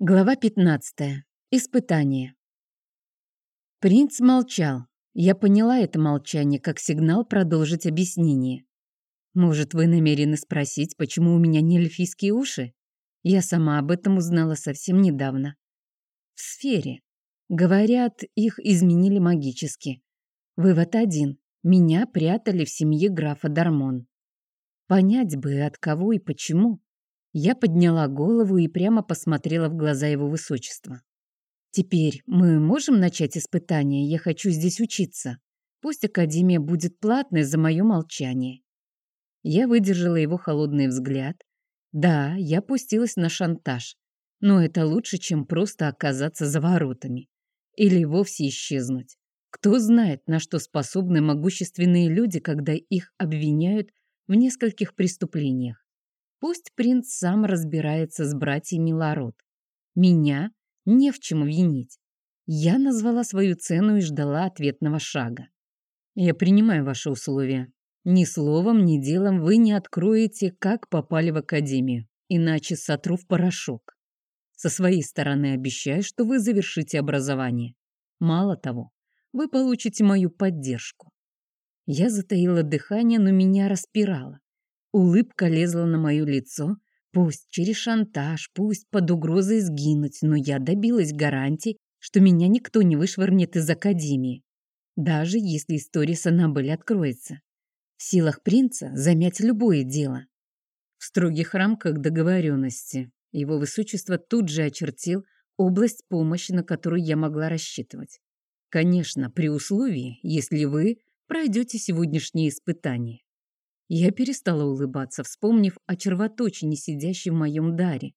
Глава 15. Испытание. Принц молчал. Я поняла это молчание как сигнал продолжить объяснение. Может, вы намерены спросить, почему у меня не эльфийские уши? Я сама об этом узнала совсем недавно. В сфере. Говорят, их изменили магически. Вывод один. Меня прятали в семье графа Дармон. Понять бы, от кого и почему. Я подняла голову и прямо посмотрела в глаза его высочества. «Теперь мы можем начать испытание? Я хочу здесь учиться. Пусть Академия будет платной за мое молчание». Я выдержала его холодный взгляд. Да, я пустилась на шантаж, но это лучше, чем просто оказаться за воротами. Или вовсе исчезнуть. Кто знает, на что способны могущественные люди, когда их обвиняют в нескольких преступлениях. Пусть принц сам разбирается с братьями Ларот. Меня не в чем винить. Я назвала свою цену и ждала ответного шага. Я принимаю ваши условия. Ни словом, ни делом вы не откроете, как попали в академию, иначе сотру в порошок. Со своей стороны обещаю, что вы завершите образование. Мало того, вы получите мою поддержку. Я затаила дыхание, но меня распирало. Улыбка лезла на мое лицо. Пусть через шантаж, пусть под угрозой сгинуть, но я добилась гарантий, что меня никто не вышвырнет из академии. Даже если история с Аннабель откроется. В силах принца замять любое дело. В строгих рамках договоренности его высочество тут же очертил область помощи, на которую я могла рассчитывать. Конечно, при условии, если вы пройдете сегодняшние испытания. Я перестала улыбаться, вспомнив о червоточине, сидящей в моем даре.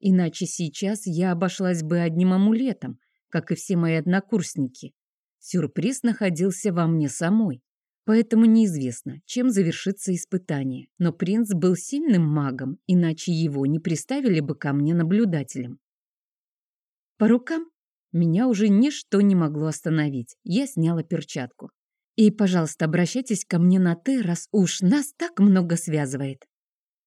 Иначе сейчас я обошлась бы одним амулетом, как и все мои однокурсники. Сюрприз находился во мне самой, поэтому неизвестно, чем завершится испытание. Но принц был сильным магом, иначе его не приставили бы ко мне наблюдателем. По рукам меня уже ничто не могло остановить. Я сняла перчатку. И, пожалуйста, обращайтесь ко мне на «ты», раз уж нас так много связывает».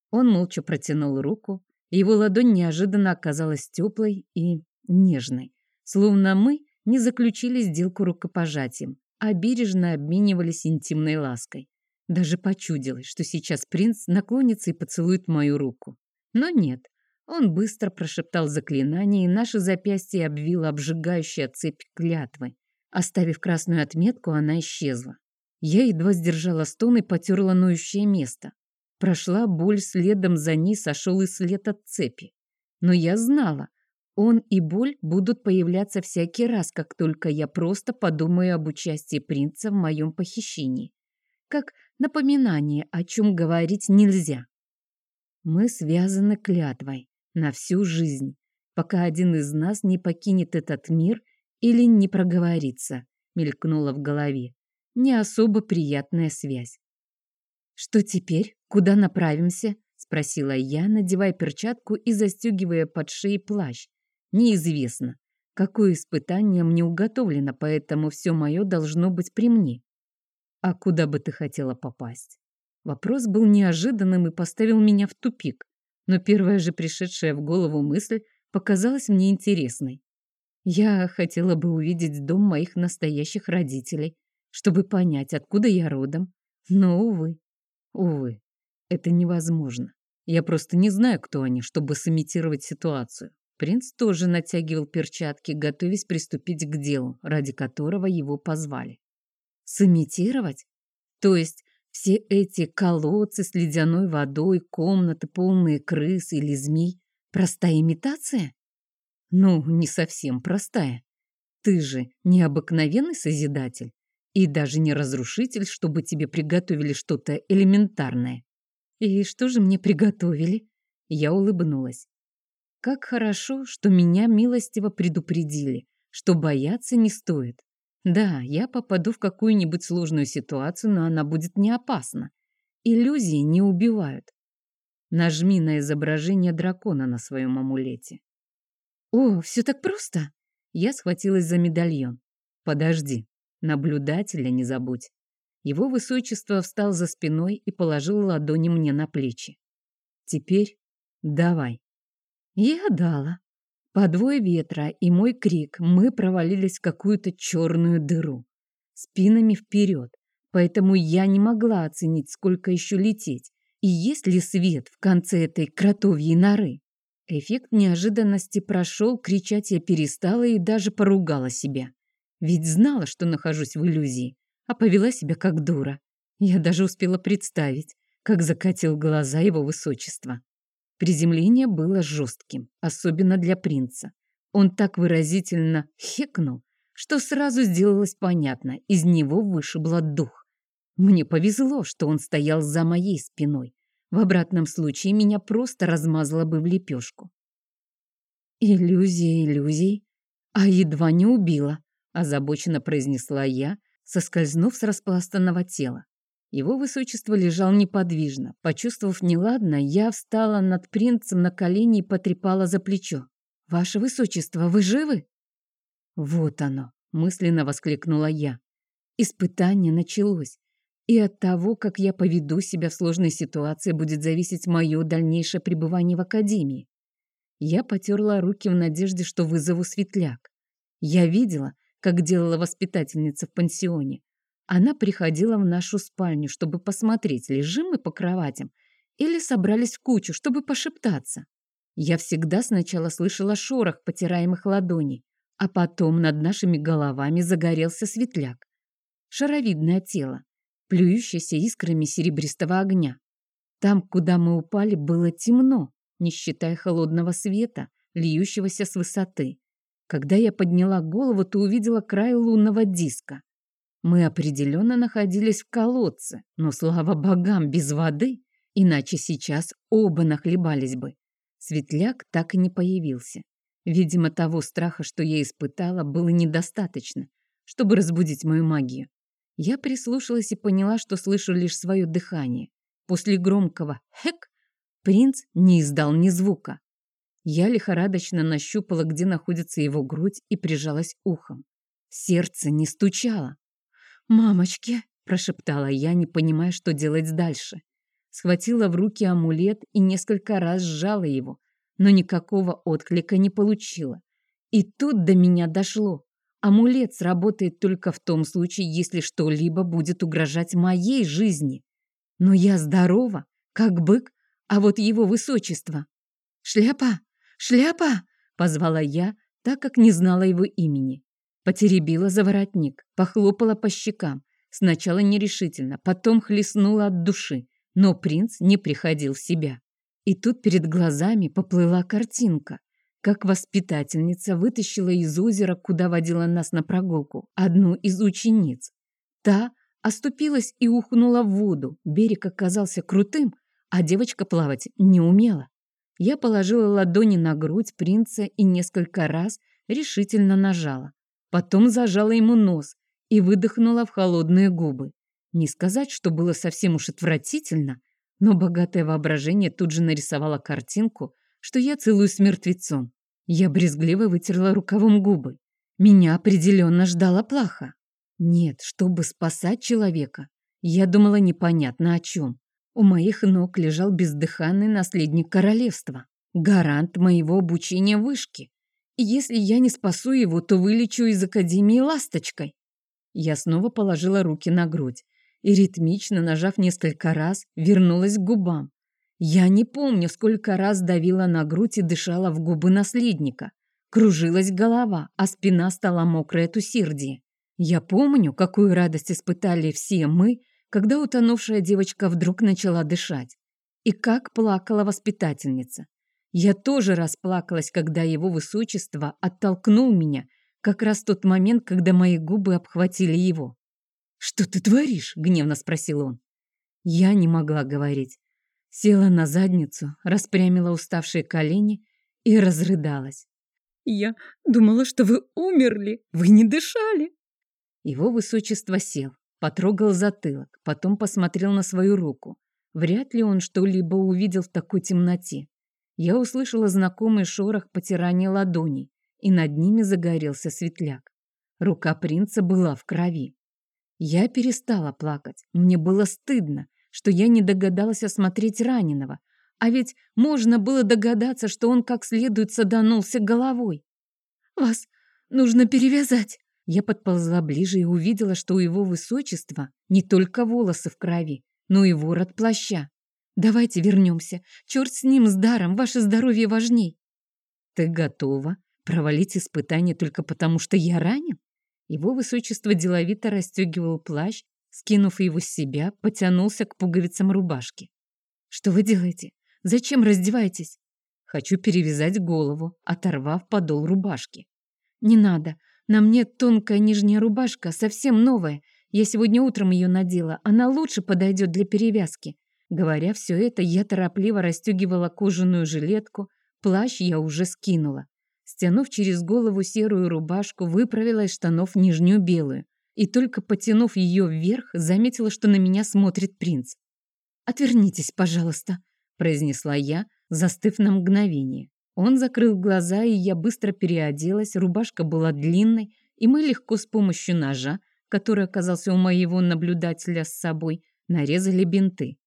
Он молча протянул руку. Его ладонь неожиданно оказалась теплой и нежной, словно мы не заключили сделку рукопожатием, а бережно обменивались интимной лаской. Даже почудилось, что сейчас принц наклонится и поцелует мою руку. Но нет, он быстро прошептал заклинание, и наше запястье обвила обжигающая цепь клятвы. Оставив красную отметку, она исчезла. Я едва сдержала стон и потерла ноющее место. Прошла боль, следом за ней сошел и след от цепи. Но я знала, он и боль будут появляться всякий раз, как только я просто подумаю об участии принца в моем похищении. Как напоминание, о чем говорить нельзя. Мы связаны клятвой на всю жизнь, пока один из нас не покинет этот мир или не проговорится, мелькнула в голове. Не особо приятная связь. «Что теперь? Куда направимся?» — спросила я, надевая перчатку и застегивая под шеей плащ. «Неизвестно, какое испытание мне уготовлено, поэтому все мое должно быть при мне». «А куда бы ты хотела попасть?» Вопрос был неожиданным и поставил меня в тупик, но первая же пришедшая в голову мысль показалась мне интересной. Я хотела бы увидеть дом моих настоящих родителей, чтобы понять, откуда я родом. Но, увы, увы, это невозможно. Я просто не знаю, кто они, чтобы сымитировать ситуацию. Принц тоже натягивал перчатки, готовясь приступить к делу, ради которого его позвали. Сымитировать? То есть все эти колодцы с ледяной водой, комнаты, полные крыс или змей – простая имитация? Ну, не совсем простая. Ты же необыкновенный созидатель и даже не разрушитель, чтобы тебе приготовили что-то элементарное. И что же мне приготовили? Я улыбнулась. Как хорошо, что меня милостиво предупредили, что бояться не стоит. Да, я попаду в какую-нибудь сложную ситуацию, но она будет не опасна. Иллюзии не убивают. Нажми на изображение дракона на своем амулете. «О, все так просто!» Я схватилась за медальон. «Подожди, наблюдателя не забудь». Его высочество встал за спиной и положил ладони мне на плечи. «Теперь давай». Я дала. Подвой ветра и мой крик мы провалились в какую-то черную дыру. Спинами вперед, поэтому я не могла оценить, сколько еще лететь, и есть ли свет в конце этой кротовьей норы. Эффект неожиданности прошел, кричать я перестала и даже поругала себя. Ведь знала, что нахожусь в иллюзии, а повела себя как дура. Я даже успела представить, как закатил глаза его высочество. Приземление было жестким, особенно для принца. Он так выразительно хекнул, что сразу сделалось понятно, из него вышибло дух. Мне повезло, что он стоял за моей спиной. В обратном случае меня просто размазало бы в лепешку. Иллюзия иллюзий, а едва не убила, озабоченно произнесла я, соскользнув с распластанного тела. Его высочество лежал неподвижно. Почувствовав неладно, я встала над принцем на колени и потрепала за плечо. «Ваше высочество, вы живы?» «Вот оно!» — мысленно воскликнула я. Испытание началось. И от того, как я поведу себя в сложной ситуации, будет зависеть мое дальнейшее пребывание в академии. Я потерла руки в надежде, что вызову светляк. Я видела, как делала воспитательница в пансионе. Она приходила в нашу спальню, чтобы посмотреть, лежим мы по кроватям или собрались в кучу, чтобы пошептаться. Я всегда сначала слышала шорох потираемых ладоней, а потом над нашими головами загорелся светляк. Шаровидное тело, плюющееся искрами серебристого огня. Там, куда мы упали, было темно, не считая холодного света, льющегося с высоты. Когда я подняла голову, то увидела край лунного диска. Мы определенно находились в колодце, но, слава богам, без воды, иначе сейчас оба нахлебались бы. Светляк так и не появился. Видимо, того страха, что я испытала, было недостаточно, чтобы разбудить мою магию. Я прислушалась и поняла, что слышу лишь свое дыхание. После громкого «хэк» принц не издал ни звука. Я лихорадочно нащупала, где находится его грудь, и прижалась ухом. Сердце не стучало. «Мамочки!» – прошептала я, не понимая, что делать дальше. Схватила в руки амулет и несколько раз сжала его, но никакого отклика не получила. И тут до меня дошло. Амулет сработает только в том случае, если что-либо будет угрожать моей жизни. Но я здорова, как бык, а вот его высочество. «Шляпа! Шляпа!» – позвала я, так как не знала его имени. Потеребила за воротник, похлопала по щекам. Сначала нерешительно, потом хлестнула от души. Но принц не приходил в себя. И тут перед глазами поплыла картинка. Как воспитательница вытащила из озера, куда водила нас на прогулку, одну из учениц. Та оступилась и ухнула в воду. Берег оказался крутым, а девочка плавать не умела. Я положила ладони на грудь принца и несколько раз решительно нажала. Потом зажала ему нос и выдохнула в холодные губы. Не сказать, что было совсем уж отвратительно, но богатое воображение тут же нарисовало картинку, что я целую с мертвецом. Я брезгливо вытерла рукавом губы. Меня определенно ждала плаха. Нет, чтобы спасать человека, я думала непонятно о чем. У моих ног лежал бездыханный наследник королевства, гарант моего обучения вышки, и если я не спасу его, то вылечу из Академии ласточкой. Я снова положила руки на грудь и, ритмично нажав несколько раз, вернулась к губам. Я не помню, сколько раз давила на грудь и дышала в губы наследника. Кружилась голова, а спина стала мокрой от усердия. Я помню, какую радость испытали все мы, когда утонувшая девочка вдруг начала дышать. И как плакала воспитательница. Я тоже расплакалась, когда его высочество оттолкнул меня, как раз в тот момент, когда мои губы обхватили его. «Что ты творишь?» — гневно спросил он. Я не могла говорить. Села на задницу, распрямила уставшие колени и разрыдалась. «Я думала, что вы умерли, вы не дышали!» Его высочество сел, потрогал затылок, потом посмотрел на свою руку. Вряд ли он что-либо увидел в такой темноте я услышала знакомый шорох потирания ладоней, и над ними загорелся светляк. Рука принца была в крови. Я перестала плакать. Мне было стыдно, что я не догадалась осмотреть раненого, А ведь можно было догадаться, что он как следует саданулся головой. «Вас нужно перевязать!» Я подползла ближе и увидела, что у его высочества не только волосы в крови, но и ворот плаща. «Давайте вернемся. Черт с ним, с даром, ваше здоровье важней!» «Ты готова провалить испытание только потому, что я ранен?» Его высочество деловито расстегивал плащ, скинув его с себя, потянулся к пуговицам рубашки. «Что вы делаете? Зачем раздеваетесь?» «Хочу перевязать голову, оторвав подол рубашки». «Не надо. На мне тонкая нижняя рубашка, совсем новая. Я сегодня утром ее надела. Она лучше подойдет для перевязки». Говоря все это, я торопливо расстегивала кожаную жилетку, плащ я уже скинула. Стянув через голову серую рубашку, выправила из штанов нижнюю белую. И только потянув ее вверх, заметила, что на меня смотрит принц. «Отвернитесь, пожалуйста», — произнесла я, застыв на мгновение. Он закрыл глаза, и я быстро переоделась, рубашка была длинной, и мы легко с помощью ножа, который оказался у моего наблюдателя с собой, нарезали бинты.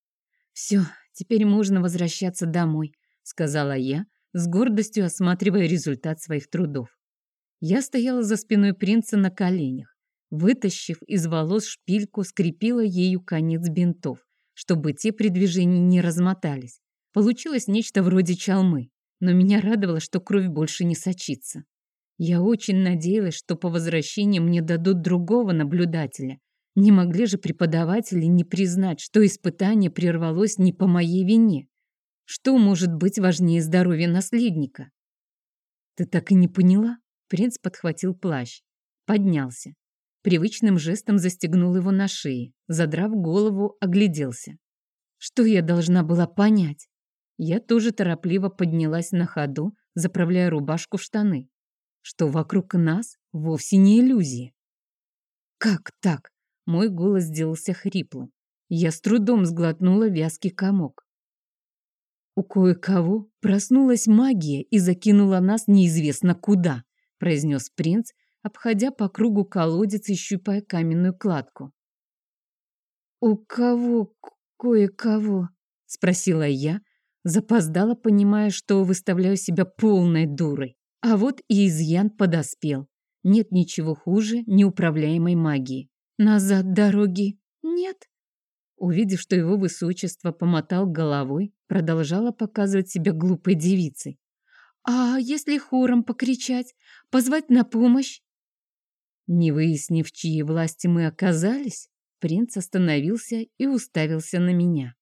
«Все, теперь можно возвращаться домой», — сказала я, с гордостью осматривая результат своих трудов. Я стояла за спиной принца на коленях. Вытащив из волос шпильку, скрепила ею конец бинтов, чтобы те при движении не размотались. Получилось нечто вроде чалмы, но меня радовало, что кровь больше не сочится. Я очень надеялась, что по возвращении мне дадут другого наблюдателя. Не могли же преподаватели не признать, что испытание прервалось не по моей вине. Что может быть важнее здоровья наследника? Ты так и не поняла? Принц подхватил плащ, поднялся. Привычным жестом застегнул его на шее, задрав голову, огляделся. Что я должна была понять? Я тоже торопливо поднялась на ходу, заправляя рубашку в штаны. Что вокруг нас вовсе не иллюзии. Как так? Мой голос сделался хриплым. Я с трудом сглотнула вязкий комок. У кое-кого проснулась магия и закинула нас неизвестно куда, произнес принц, обходя по кругу колодец и щупая каменную кладку. «У кого кое-кого?» — спросила я, запоздала, понимая, что выставляю себя полной дурой. А вот и изъян подоспел. Нет ничего хуже неуправляемой магии. Назад дороги нет. Увидев, что его высочество помотал головой, продолжала показывать себя глупой девицей. «А если хором покричать? Позвать на помощь?» Не выяснив, в чьей власти мы оказались, принц остановился и уставился на меня.